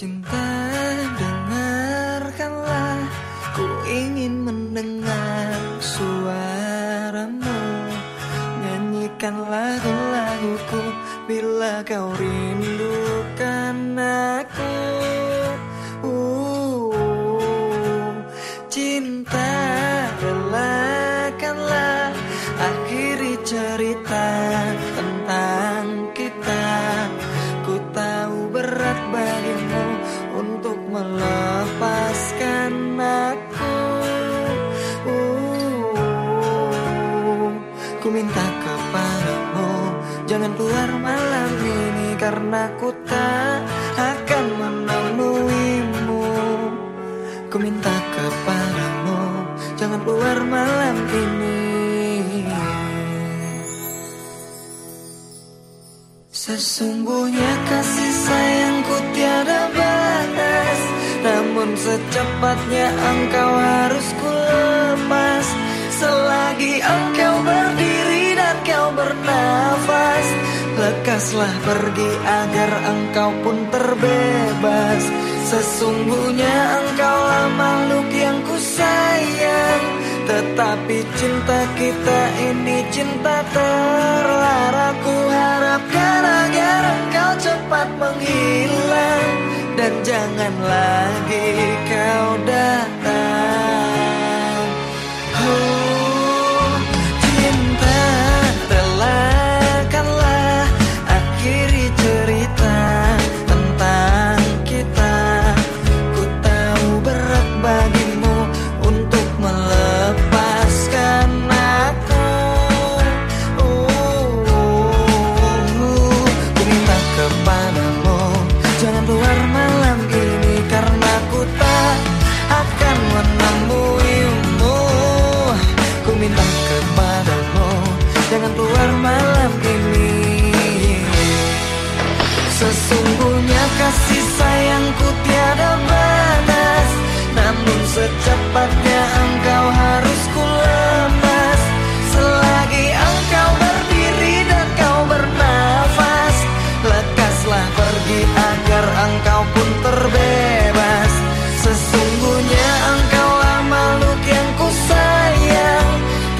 Cinta dengarkanlah. Ku ingin mendengar suaramu. Nyanyikan lagu-laguku Bila kau rindukan aku melepaskan aku. Uh, Ku minta kepadamu Jangan keluar malam ini Karena ku tak akan menemuimu. Ku minta kepadamu Jangan keluar malam ini. Sesungguhnya kasih secepatnya engkau harus ku lepas Selagi engkau berdiri dan kau bernafas Lekaslah pergi agar engkau pun terbebas. Sesungguhnya engkaulah makhluk yang ku sayang Tetapi cinta kita ini cinta terlarang. Ku harapkan agar engkau cepat menghilang. Dan jangan lagi la pergi agar engkau pun terbebas. Sesungguhnya engkaulah makhluk yang ku sayang.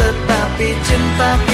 Tetapi cintaku